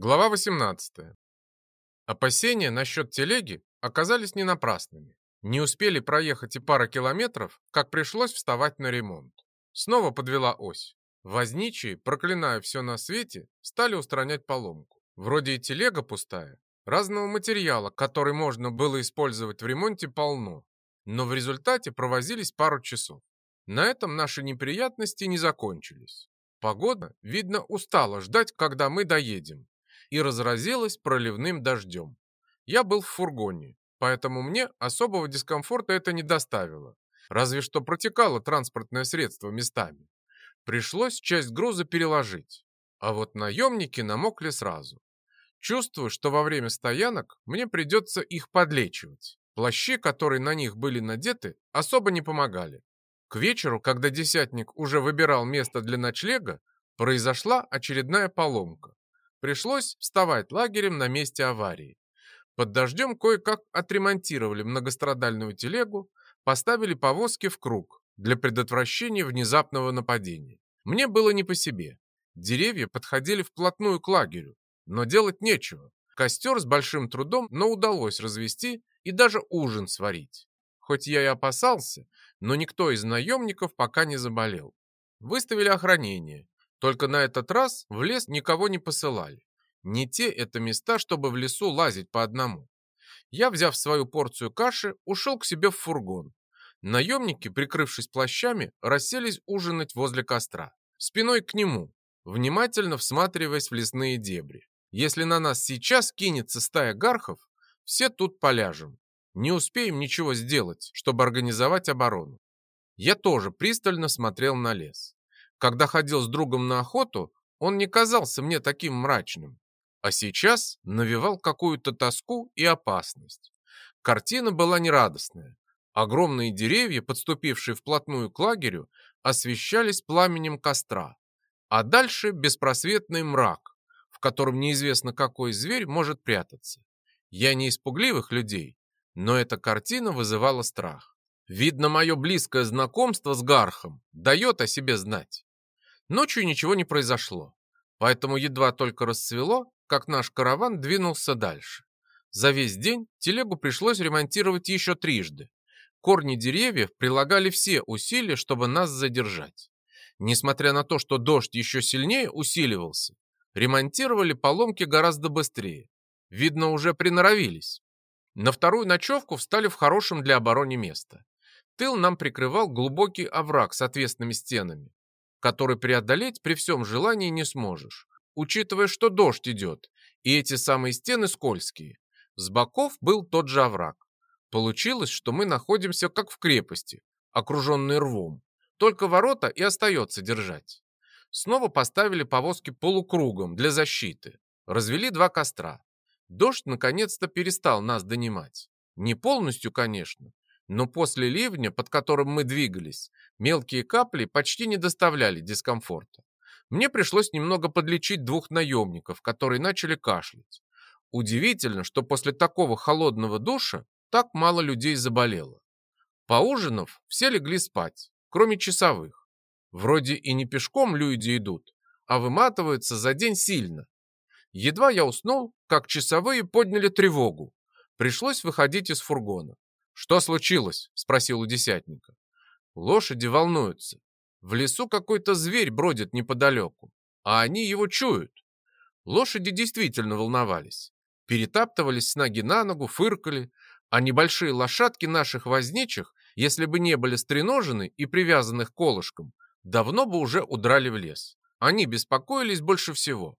Глава 18. Опасения насчет телеги оказались не напрасными. Не успели проехать и пара километров, как пришлось вставать на ремонт. Снова подвела ось. Возничие, проклиная все на свете, стали устранять поломку. Вроде и телега пустая. Разного материала, который можно было использовать в ремонте, полно. Но в результате провозились пару часов. На этом наши неприятности не закончились. Погода, видно, устала ждать, когда мы доедем, и разразилась проливным дождем. Я был в фургоне, поэтому мне особого дискомфорта это не доставило. Разве что протекало транспортное средство местами. Пришлось часть груза переложить. А вот наемники намокли сразу. Чувствую, что во время стоянок мне придется их подлечивать. Плащи, которые на них были надеты, особо не помогали. К вечеру, когда десятник уже выбирал место для ночлега, произошла очередная поломка. Пришлось вставать лагерем на месте аварии. Под дождем кое-как отремонтировали многострадальную телегу, поставили повозки в круг для предотвращения внезапного нападения. Мне было не по себе. Деревья подходили вплотную к лагерю, но делать нечего. Костер с большим трудом, но удалось развести и даже ужин сварить. Хоть я и опасался, но никто из наемников пока не заболел. Выставили охранение, только на этот раз в лес никого не посылали. Не те это места, чтобы в лесу лазить по одному. Я, взяв свою порцию каши, ушел к себе в фургон. Наемники, прикрывшись плащами, расселись ужинать возле костра. Спиной к нему, внимательно всматриваясь в лесные дебри. Если на нас сейчас кинется стая гархов, все тут поляжем. Не успеем ничего сделать, чтобы организовать оборону. Я тоже пристально смотрел на лес. Когда ходил с другом на охоту, он не казался мне таким мрачным, а сейчас навевал какую-то тоску и опасность. Картина была нерадостная. Огромные деревья, подступившие вплотную к лагерю, освещались пламенем костра, а дальше беспросветный мрак, в котором неизвестно какой зверь может прятаться. Я не из пугливых людей, но эта картина вызывала страх. Видно, мое близкое знакомство с Гархом дает о себе знать. Ночью ничего не произошло, поэтому едва только расцвело, как наш караван двинулся дальше. За весь день телегу пришлось ремонтировать еще трижды. Корни деревьев прилагали все усилия, чтобы нас задержать. Несмотря на то, что дождь еще сильнее усиливался, ремонтировали поломки гораздо быстрее. Видно, уже приноровились. На вторую ночевку встали в хорошем для обороны место. Тыл нам прикрывал глубокий овраг с отвесными стенами который преодолеть при всем желании не сможешь, учитывая, что дождь идет, и эти самые стены скользкие. С боков был тот же овраг. Получилось, что мы находимся как в крепости, окруженной рвом. Только ворота и остается держать. Снова поставили повозки полукругом для защиты. Развели два костра. Дождь наконец-то перестал нас донимать. Не полностью, конечно, но после ливня, под которым мы двигались, мелкие капли почти не доставляли дискомфорта. Мне пришлось немного подлечить двух наемников, которые начали кашлять. Удивительно, что после такого холодного душа так мало людей заболело. Поужинав, все легли спать, кроме часовых. Вроде и не пешком люди идут, а выматываются за день сильно. Едва я уснул, как часовые подняли тревогу. Пришлось выходить из фургона. «Что случилось?» – спросил у десятника. Лошади волнуются. В лесу какой-то зверь бродит неподалеку, а они его чуют. Лошади действительно волновались. Перетаптывались с ноги на ногу, фыркали, а небольшие лошадки наших возничих, если бы не были стреножены и привязаны к колышкам, давно бы уже удрали в лес. Они беспокоились больше всего.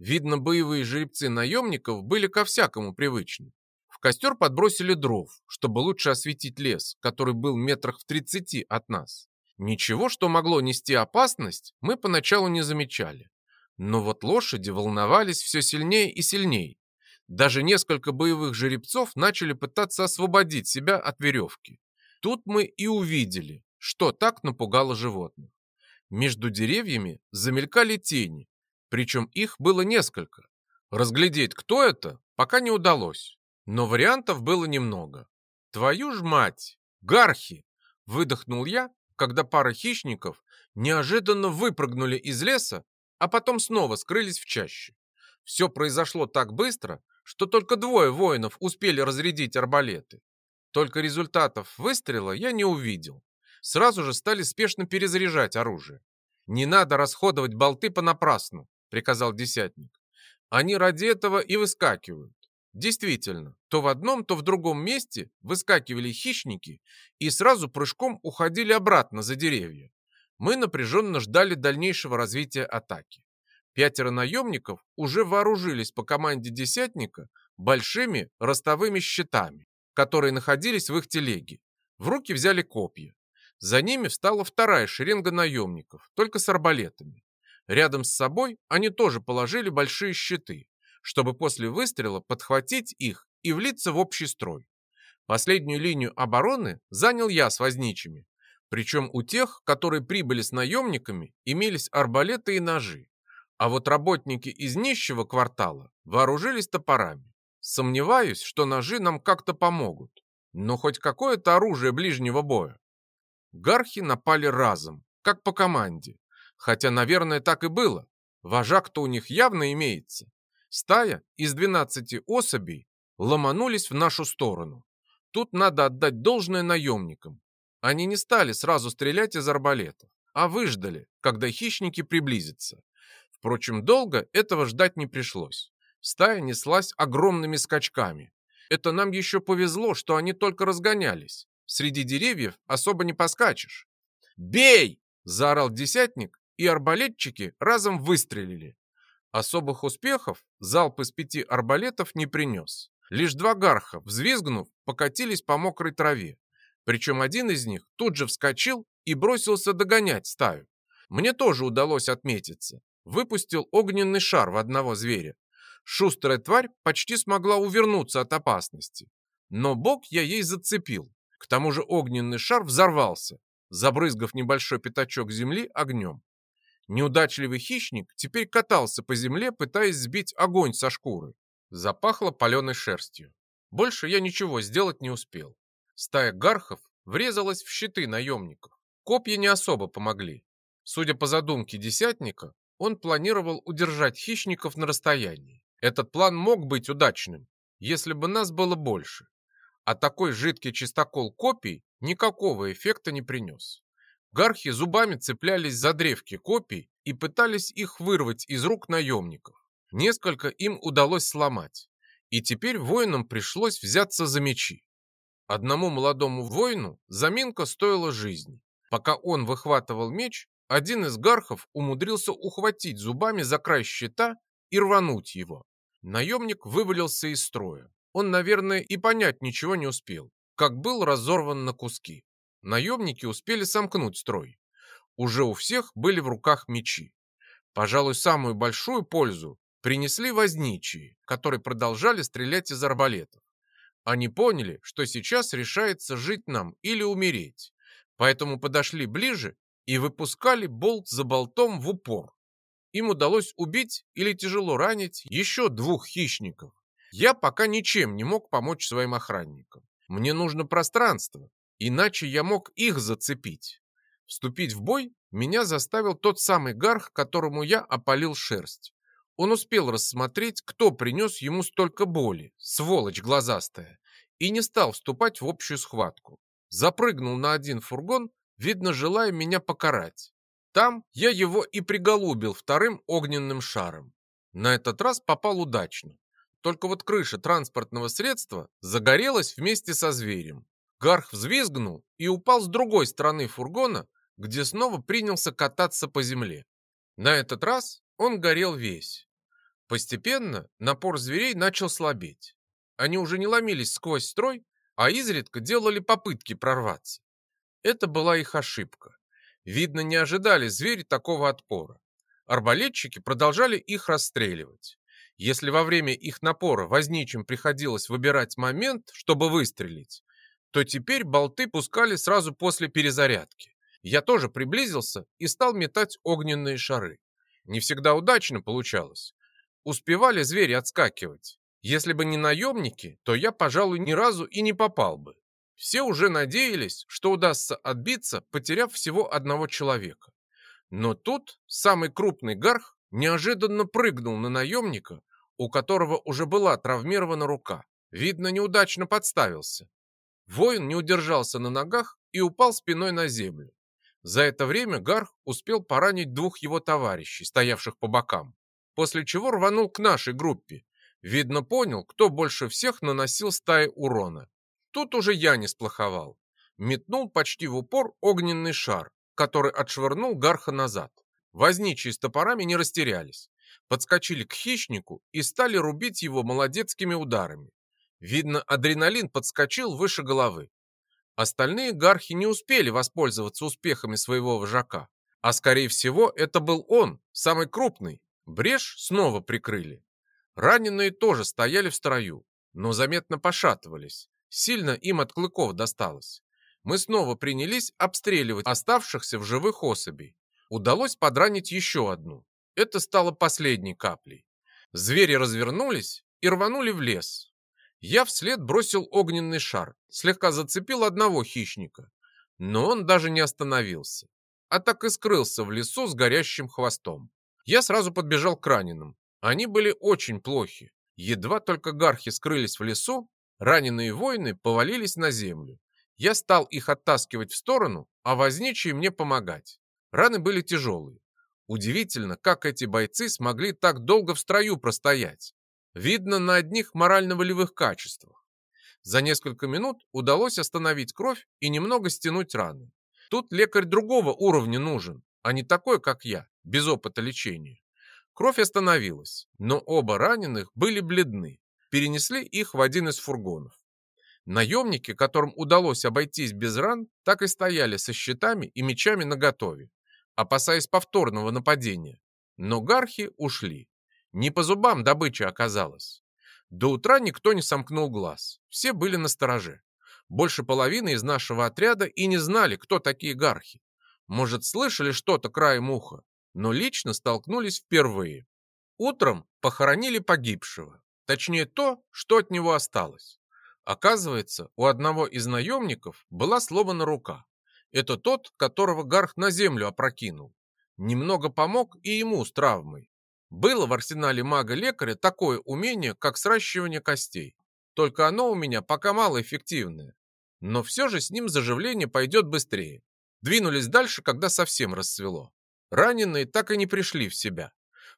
Видно, боевые жеребцы наемников были ко всякому привычны костер подбросили дров, чтобы лучше осветить лес, который был метрах в 30 от нас. Ничего, что могло нести опасность, мы поначалу не замечали. Но вот лошади волновались все сильнее и сильнее. Даже несколько боевых жеребцов начали пытаться освободить себя от веревки. Тут мы и увидели, что так напугало животных. Между деревьями замелькали тени, причем их было несколько. Разглядеть, кто это, пока не удалось. Но вариантов было немного. «Твою ж мать! Гархи!» – выдохнул я, когда пара хищников неожиданно выпрыгнули из леса, а потом снова скрылись в чаще. Все произошло так быстро, что только двое воинов успели разрядить арбалеты. Только результатов выстрела я не увидел. Сразу же стали спешно перезаряжать оружие. «Не надо расходовать болты понапрасну», — приказал десятник. «Они ради этого и выскакивают». Действительно, то в одном, то в другом месте выскакивали хищники и сразу прыжком уходили обратно за деревья. Мы напряженно ждали дальнейшего развития атаки. Пятеро наемников уже вооружились по команде десятника большими ростовыми щитами, которые находились в их телеге. В руки взяли копья. За ними встала вторая шеренга наемников, только с арбалетами. Рядом с собой они тоже положили большие щиты, чтобы после выстрела подхватить их и влиться в общий строй. Последнюю линию обороны занял я с возничими. Причем у тех, которые прибыли с наемниками, имелись арбалеты и ножи. А вот работники из нищего квартала вооружились топорами. Сомневаюсь, что ножи нам как-то помогут. Но хоть какое-то оружие ближнего боя. Гархи напали разом, как по команде. Хотя, наверное, так и было. Вожак-то у них явно имеется. Стая из 12 особей ломанулись в нашу сторону. Тут надо отдать должное наемникам. Они не стали сразу стрелять из арбалетов, а выждали, когда хищники приблизятся. Впрочем, долго этого ждать не пришлось. Стая неслась огромными скачками. Это нам еще повезло, что они только разгонялись. Среди деревьев особо не поскачешь. «Бей!» – заорал десятник, и арбалетчики разом выстрелили. Особых успехов залп из пяти арбалетов не принес. Лишь два гарха, взвизгнув, покатились по мокрой траве. Причем один из них тут же вскочил и бросился догонять стаю. Мне тоже удалось отметиться. Выпустил огненный шар в одного зверя. Шустрая тварь почти смогла увернуться от опасности. Но бок я ей зацепил. К тому же огненный шар взорвался, забрызгав небольшой пятачок земли огнем. Неудачливый хищник теперь катался по земле, пытаясь сбить огонь со шкуры. Запахло паленой шерстью. Больше я ничего сделать не успел. Стая гархов врезалась в щиты наемников. Копья не особо помогли. Судя по задумке десятника, он планировал удержать хищников на расстоянии. Этот план мог быть удачным, если бы нас было больше. А такой жидкий чистокол копий никакого эффекта не принес. Гархи зубами цеплялись за древки копий и пытались их вырвать из рук наемников. Несколько им удалось сломать, и теперь воинам пришлось взяться за мечи. Одному молодому воину заминка стоила жизни. Пока он выхватывал меч, один из гархов умудрился ухватить зубами за край щита и рвануть его. Наемник вывалился из строя. Он, наверное, и понять ничего не успел, как был разорван на куски. Наемники успели сомкнуть строй. Уже у всех были в руках мечи. Пожалуй, самую большую пользу принесли возничие, которые продолжали стрелять из арбалетов. Они поняли, что сейчас решается жить нам или умереть, поэтому подошли ближе и выпускали болт за болтом в упор. Им удалось убить или тяжело ранить еще двух хищников. Я пока ничем не мог помочь своим охранникам. Мне нужно пространство, Иначе я мог их зацепить. Вступить в бой меня заставил тот самый гарх, которому я опалил шерсть. Он успел рассмотреть, кто принес ему столько боли, сволочь глазастая, и не стал вступать в общую схватку. Запрыгнул на один фургон, видно, желая меня покарать. Там я его и приголубил вторым огненным шаром. На этот раз попал удачно. Только вот крыша транспортного средства загорелась вместе со зверем. Гарх взвизгнул и упал с другой стороны фургона, где снова принялся кататься по земле. На этот раз он горел весь. Постепенно напор зверей начал слабеть. Они уже не ломились сквозь строй, а изредка делали попытки прорваться. Это была их ошибка. Видно, не ожидали звери такого отпора. Арбалетчики продолжали их расстреливать. Если во время их напора возничим приходилось выбирать момент, чтобы выстрелить, то теперь болты пускали сразу после перезарядки. Я тоже приблизился и стал метать огненные шары. Не всегда удачно получалось. Успевали звери отскакивать. Если бы не наемники, то я, пожалуй, ни разу и не попал бы. Все уже надеялись, что удастся отбиться, потеряв всего одного человека. Но тут самый крупный гарх неожиданно прыгнул на наемника, у которого уже была травмирована рука. Видно, неудачно подставился. Воин не удержался на ногах и упал спиной на землю. За это время Гарх успел поранить двух его товарищей, стоявших по бокам, после чего рванул к нашей группе. Видно, понял, кто больше всех наносил стае урона. Тут уже я не сплоховал. Метнул почти в упор огненный шар, который отшвырнул Гарха назад. Возничие с топорами не растерялись. Подскочили к хищнику и стали рубить его молодецкими ударами. Видно, адреналин подскочил выше головы. Остальные гархи не успели воспользоваться успехами своего вожака. А скорее всего, это был он, самый крупный. Брешь снова прикрыли. Раненые тоже стояли в строю, но заметно пошатывались. Сильно им от клыков досталось. Мы снова принялись обстреливать оставшихся в живых особей. Удалось подранить еще одну. Это стало последней каплей. Звери развернулись и рванули в лес. Я вслед бросил огненный шар, слегка зацепил одного хищника, но он даже не остановился, а так и скрылся в лесу с горящим хвостом. Я сразу подбежал к раненым. Они были очень плохи. Едва только гархи скрылись в лесу, раненые воины повалились на землю. Я стал их оттаскивать в сторону, а возничие мне помогать. Раны были тяжелые. Удивительно, как эти бойцы смогли так долго в строю простоять. Видно на одних морально-волевых качествах. За несколько минут удалось остановить кровь и немного стянуть раны. Тут лекарь другого уровня нужен, а не такой, как я, без опыта лечения. Кровь остановилась, но оба раненых были бледны. Перенесли их в один из фургонов. Наемники, которым удалось обойтись без ран, так и стояли со щитами и мечами наготове, опасаясь повторного нападения. Но гархи ушли. Не по зубам добыча оказалась. До утра никто не сомкнул глаз. Все были на стороже. Больше половины из нашего отряда и не знали, кто такие гархи. Может, слышали что-то краем уха, но лично столкнулись впервые. Утром похоронили погибшего. Точнее, то, что от него осталось. Оказывается, у одного из наемников была сломана рука. Это тот, которого Гарх на землю опрокинул. Немного помог и ему с травмой. Было в арсенале мага-лекаря такое умение, как сращивание костей. Только оно у меня пока малоэффективное. Но все же с ним заживление пойдет быстрее. Двинулись дальше, когда совсем расцвело. Раненые так и не пришли в себя.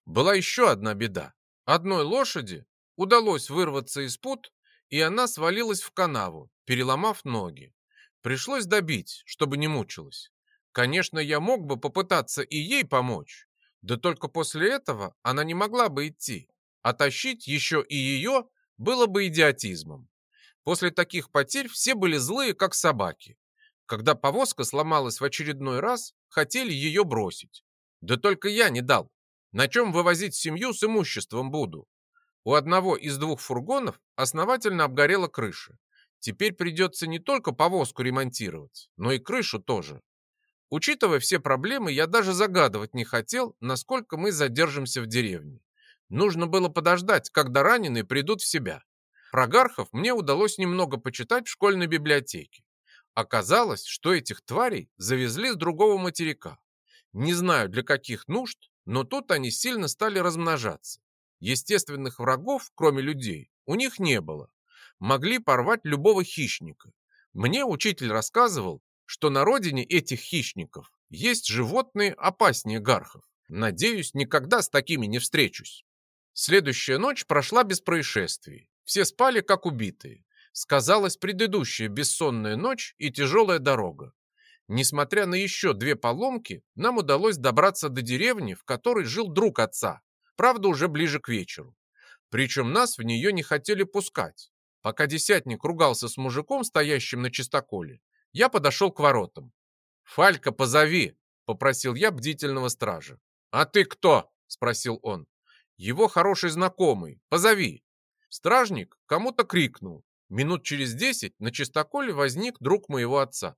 Была еще одна беда. Одной лошади удалось вырваться из пут, и она свалилась в канаву, переломав ноги. Пришлось добить, чтобы не мучилась. Конечно, я мог бы попытаться и ей помочь, да только после этого она не могла бы идти, а тащить еще и ее было бы идиотизмом. После таких потерь все были злые, как собаки. Когда повозка сломалась в очередной раз, хотели ее бросить. Да только я не дал. На чем вывозить семью с имуществом буду? У одного из двух фургонов основательно обгорела крыша. Теперь придется не только повозку ремонтировать, но и крышу тоже. Учитывая все проблемы, я даже загадывать не хотел, насколько мы задержимся в деревне. Нужно было подождать, когда раненые придут в себя. Про гархов мне удалось немного почитать в школьной библиотеке. Оказалось, что этих тварей завезли с другого материка. Не знаю для каких нужд, но тут они сильно стали размножаться. Естественных врагов, кроме людей, у них не было. Могли порвать любого хищника. Мне учитель рассказывал, что на родине этих хищников есть животные опаснее гархов. Надеюсь, никогда с такими не встречусь. Следующая ночь прошла без происшествий. Все спали, как убитые. Сказалась предыдущая бессонная ночь и тяжелая дорога. Несмотря на еще две поломки, нам удалось добраться до деревни, в которой жил друг отца, правда, уже ближе к вечеру. Причем нас в нее не хотели пускать. Пока десятник ругался с мужиком, стоящим на чистоколе, я подошел к воротам. «Фалька, позови!» — попросил я бдительного стража. «А ты кто?» — спросил он. «Его хороший знакомый. Позови!» Стражник кому-то крикнул. Минут через десять на чистоколе возник друг моего отца.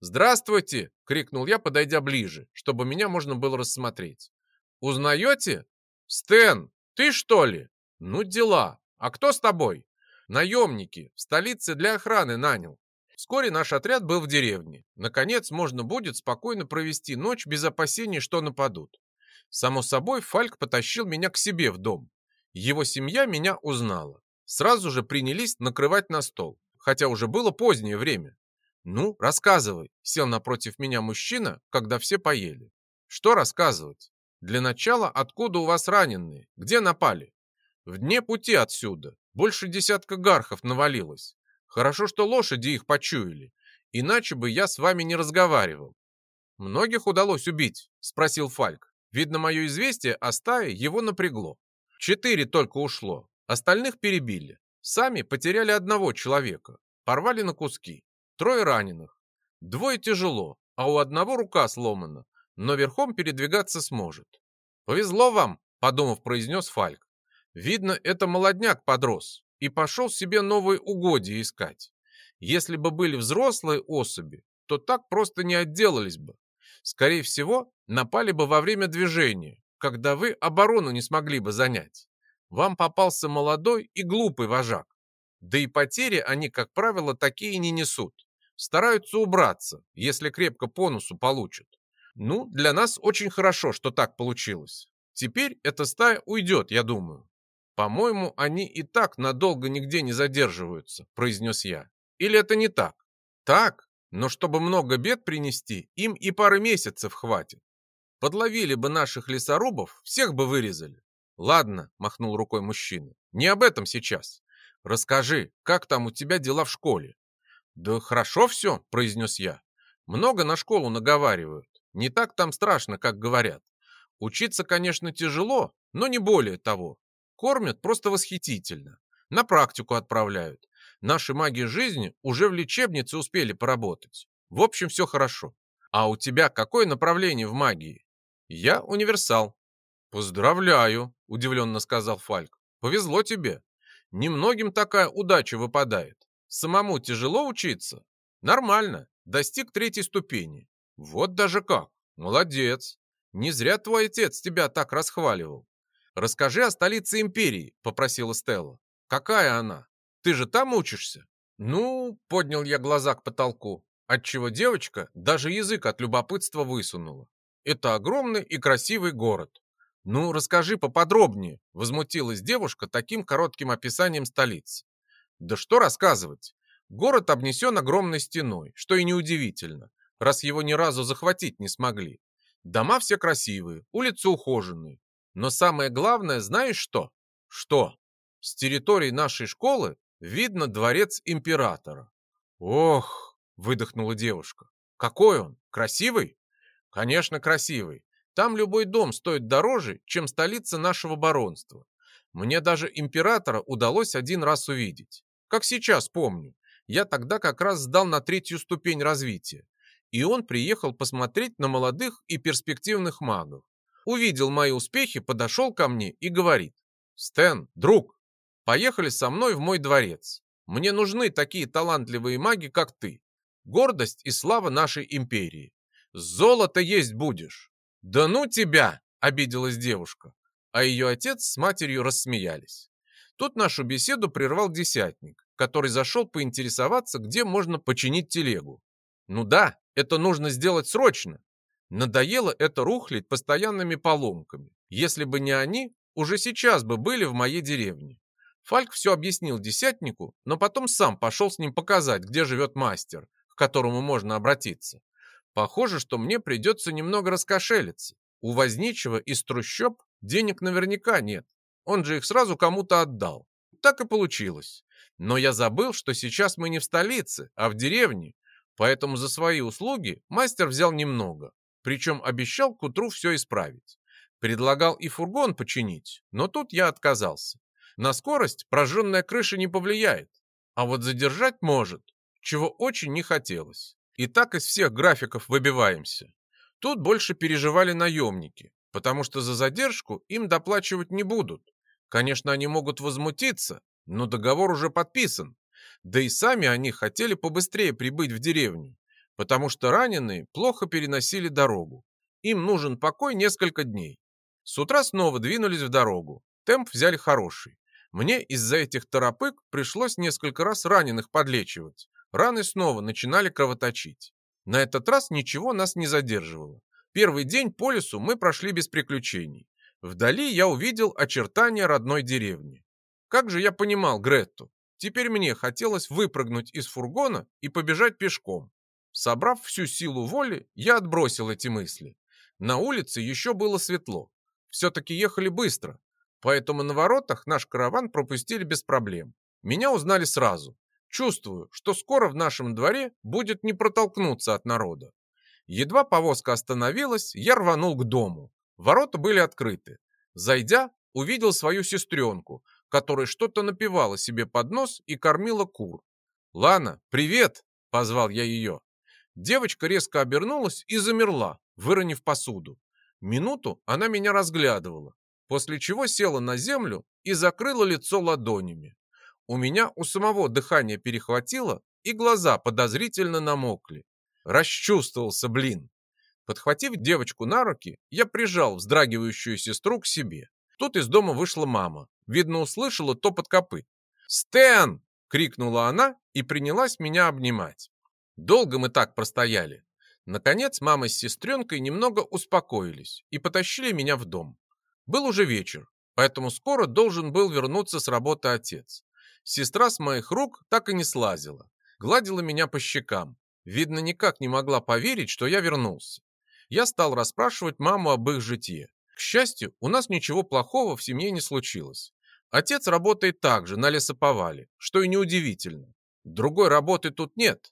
«Здравствуйте!» — крикнул я, подойдя ближе, чтобы меня можно было рассмотреть. «Узнаете?» «Стэн, ты что ли?» «Ну дела. А кто с тобой?» «Наемники. В столице для охраны нанял. Вскоре наш отряд был в деревне. Наконец, можно будет спокойно провести ночь без опасений, что нападут. Само собой, Фальк потащил меня к себе в дом. Его семья меня узнала. Сразу же принялись накрывать на стол, хотя уже было позднее время. «Ну, рассказывай», — сел напротив меня мужчина, когда все поели. «Что рассказывать? Для начала, откуда у вас раненые? Где напали?» «В дне пути отсюда. Больше десятка гархов навалилось. Хорошо, что лошади их почуяли. Иначе бы я с вами не разговаривал. Многих удалось убить? Спросил Фальк. Видно, мое известие о стае его напрягло. Четыре только ушло. Остальных перебили. Сами потеряли одного человека. Порвали на куски. Трое раненых. Двое тяжело, а у одного рука сломана, но верхом передвигаться сможет. «Повезло вам», — подумав, произнес Фальк. «Видно, это молодняк подрос и пошел себе новые угодья искать. Если бы были взрослые особи, то так просто не отделались бы. Скорее всего, напали бы во время движения, когда вы оборону не смогли бы занять. Вам попался молодой и глупый вожак. Да и потери они, как правило, такие не несут. Стараются убраться, если крепко по носу получат. Ну, для нас очень хорошо, что так получилось. Теперь эта стая уйдет, я думаю. По-моему, они и так надолго нигде не задерживаются, произнес я. Или это не так? Так, но чтобы много бед принести, им и пары месяцев хватит. Подловили бы наших лесорубов, всех бы вырезали. Ладно, махнул рукой мужчина, не об этом сейчас. Расскажи, как там у тебя дела в школе? Да хорошо все, произнес я. Много на школу наговаривают. Не так там страшно, как говорят. Учиться, конечно, тяжело, но не более того. Кормят просто восхитительно. На практику отправляют. Наши маги жизни уже в лечебнице успели поработать. В общем, все хорошо. А у тебя какое направление в магии? Я универсал. Поздравляю, удивленно сказал Фальк. Повезло тебе. Немногим такая удача выпадает. Самому тяжело учиться? Нормально. Достиг третьей ступени. Вот даже как. Молодец. Не зря твой отец тебя так расхваливал. Расскажи о столице империи, попросила Стелла. Какая она? Ты же там учишься?» «Ну...» — поднял я глаза к потолку, отчего девочка даже язык от любопытства высунула. «Это огромный и красивый город». «Ну, расскажи поподробнее», — возмутилась девушка таким коротким описанием столицы. «Да что рассказывать? Город обнесен огромной стеной, что и неудивительно, раз его ни разу захватить не смогли. Дома все красивые, улицы ухоженные. Но самое главное, знаешь что? Что? С территории нашей школы Видно дворец императора. Ох, выдохнула девушка. Какой он? Красивый? Конечно, красивый. Там любой дом стоит дороже, чем столица нашего баронства. Мне даже императора удалось один раз увидеть. Как сейчас помню. Я тогда как раз сдал на третью ступень развития. И он приехал посмотреть на молодых и перспективных магов. Увидел мои успехи, подошел ко мне и говорит. «Стэн, друг, Поехали со мной в мой дворец. Мне нужны такие талантливые маги, как ты. Гордость и слава нашей империи. Золото есть будешь. Да ну тебя, обиделась девушка. А ее отец с матерью рассмеялись. Тут нашу беседу прервал десятник, который зашел поинтересоваться, где можно починить телегу. Ну да, это нужно сделать срочно. Надоело это рухлить постоянными поломками. Если бы не они, уже сейчас бы были в моей деревне. Фальк все объяснил десятнику, но потом сам пошел с ним показать, где живет мастер, к которому можно обратиться. Похоже, что мне придется немного раскошелиться. У возничего из трущоб денег наверняка нет. Он же их сразу кому-то отдал. Так и получилось. Но я забыл, что сейчас мы не в столице, а в деревне, поэтому за свои услуги мастер взял немного, причем обещал к утру все исправить. Предлагал и фургон починить, но тут я отказался. На скорость прожженная крыша не повлияет, а вот задержать может, чего очень не хотелось. И так из всех графиков выбиваемся. Тут больше переживали наемники, потому что за задержку им доплачивать не будут. Конечно, они могут возмутиться, но договор уже подписан. Да и сами они хотели побыстрее прибыть в деревню, потому что раненые плохо переносили дорогу. Им нужен покой несколько дней. С утра снова двинулись в дорогу. Темп взяли хороший. Мне из-за этих торопык пришлось несколько раз раненых подлечивать. Раны снова начинали кровоточить. На этот раз ничего нас не задерживало. Первый день по лесу мы прошли без приключений. Вдали я увидел очертания родной деревни. Как же я понимал Гретту. Теперь мне хотелось выпрыгнуть из фургона и побежать пешком. Собрав всю силу воли, я отбросил эти мысли. На улице еще было светло. Все-таки ехали быстро, поэтому на воротах наш караван пропустили без проблем. Меня узнали сразу. Чувствую, что скоро в нашем дворе будет не протолкнуться от народа. Едва повозка остановилась, я рванул к дому. Ворота были открыты. Зайдя, увидел свою сестренку, которая что-то напевала себе под нос и кормила кур. «Лана, привет!» — позвал я ее. Девочка резко обернулась и замерла, выронив посуду. Минуту она меня разглядывала, после чего села на землю и закрыла лицо ладонями. У меня у самого дыхание перехватило, и глаза подозрительно намокли. Расчувствовался, блин. Подхватив девочку на руки, я прижал вздрагивающую сестру к себе. Тут из дома вышла мама. Видно, услышала топот копыт. «Стэн!» — крикнула она и принялась меня обнимать. Долго мы так простояли. Наконец мама с сестренкой немного успокоились и потащили меня в дом. Был уже вечер, поэтому скоро должен был вернуться с работы отец. Сестра с моих рук так и не слазила. Гладила меня по щекам, Видно, никак не могла поверить, что я вернулся. Я стал расспрашивать маму об их житье. К счастью, у нас ничего плохого в семье не случилось. Отец работает также на лесоповале, что и неудивительно. Другой работы тут нет,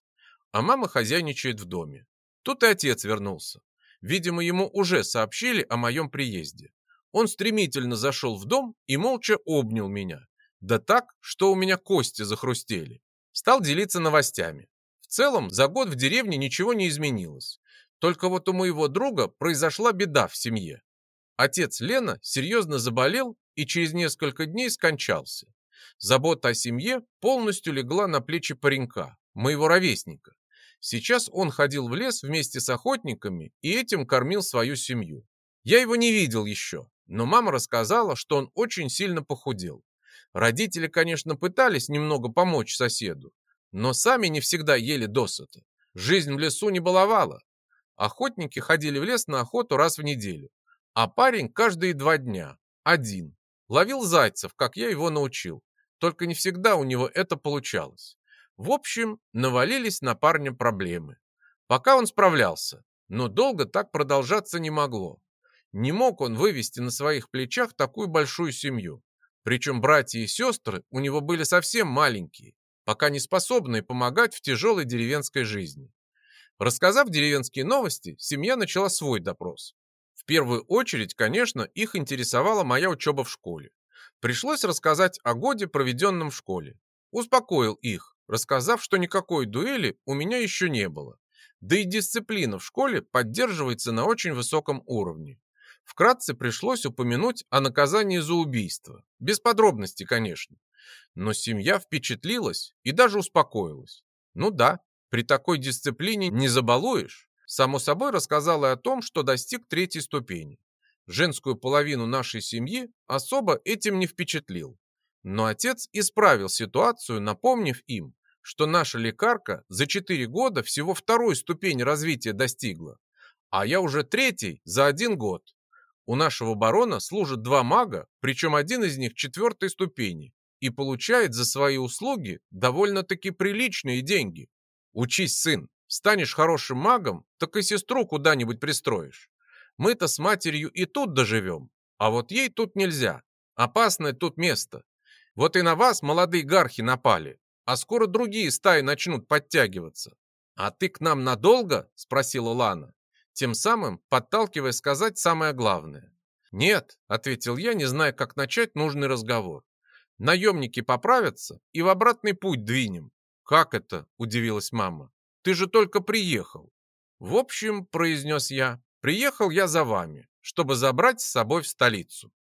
а мама хозяйничает в доме. Тут и отец вернулся. Видимо, ему уже сообщили о моем приезде. Он стремительно зашел в дом и молча обнял меня. Да так, что у меня кости захрустели. Стал делиться новостями. В целом, за год в деревне ничего не изменилось. Только вот у моего друга произошла беда в семье. Отец Лена серьезно заболел и через несколько дней скончался. Забота о семье полностью легла на плечи паренька, моего ровесника. Сейчас он ходил в лес вместе с охотниками и этим кормил свою семью. Я его не видел еще, но мама рассказала, что он очень сильно похудел. Родители, конечно, пытались немного помочь соседу, но сами не всегда ели досыта. Жизнь в лесу не баловала. Охотники ходили в лес на охоту раз в неделю, а парень каждые два дня, один. Ловил зайцев, как я его научил, только не всегда у него это получалось. В общем, навалились на парня проблемы. Пока он справлялся, но долго так продолжаться не могло. Не мог он вывести на своих плечах такую большую семью. Причем братья и сестры у него были совсем маленькие, пока не способные помогать в тяжелой деревенской жизни. Рассказав деревенские новости, семья начала свой допрос. В первую очередь, конечно, их интересовала моя учеба в школе. Пришлось рассказать о годе, проведенном в школе. Успокоил их, рассказав, что никакой дуэли у меня еще не было. Да и дисциплина в школе поддерживается на очень высоком уровне. Вкратце пришлось упомянуть о наказании за убийство. Без подробностей, конечно. Но семья впечатлилась и даже успокоилась. Ну да, при такой дисциплине не забалуешь. Само собой рассказала о том, что достиг третьей ступени. Женскую половину нашей семьи особо этим не впечатлил. Но отец исправил ситуацию, напомнив им, что наша лекарка за 4 года всего второй ступени развития достигла, а я уже третий за один год. У нашего барона служат два мага, причем один из них четвертой ступени, и получает за свои услуги довольно-таки приличные деньги. Учись, сын, станешь хорошим магом, так и сестру куда-нибудь пристроишь. Мы-то с матерью и тут доживем, а вот ей тут нельзя. Опасное тут место. Вот и на вас молодые гархи напали, а скоро другие стаи начнут подтягиваться. А ты к нам надолго? Спросила Лана, тем самым подталкивая сказать самое главное. Нет, ответил я, не зная, как начать нужный разговор. Наемники поправятся и в обратный путь двинем. Как это? Удивилась мама. Ты же только приехал. В общем, произнес я, приехал я за вами, чтобы забрать с собой в столицу.